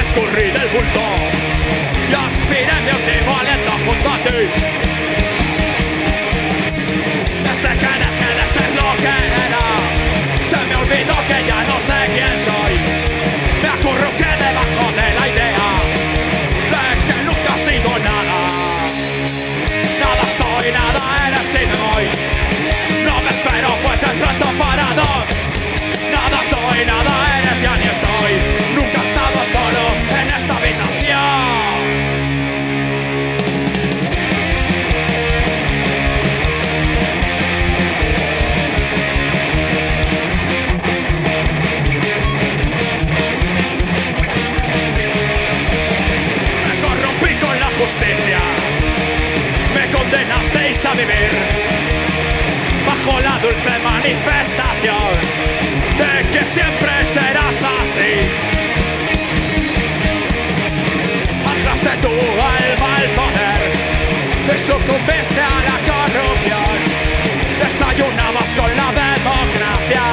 escurrida el bulto. Y aspirarme a justicia. Me condenasteis a vivir bajo la dulce manifestación de que siempre serás así. Atrás de tu alma el poder y sucumbiste a la corrupción. Desayunabas con la democracia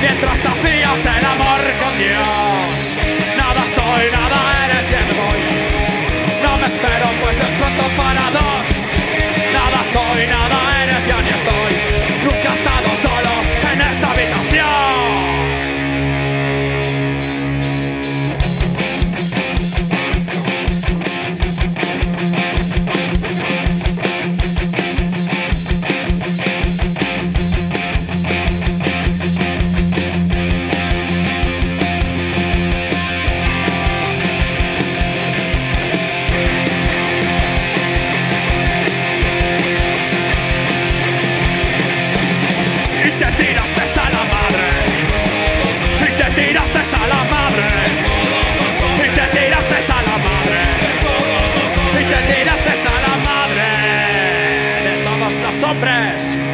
mientras hacías el amor con Dios. Pronto para dos. só brecha.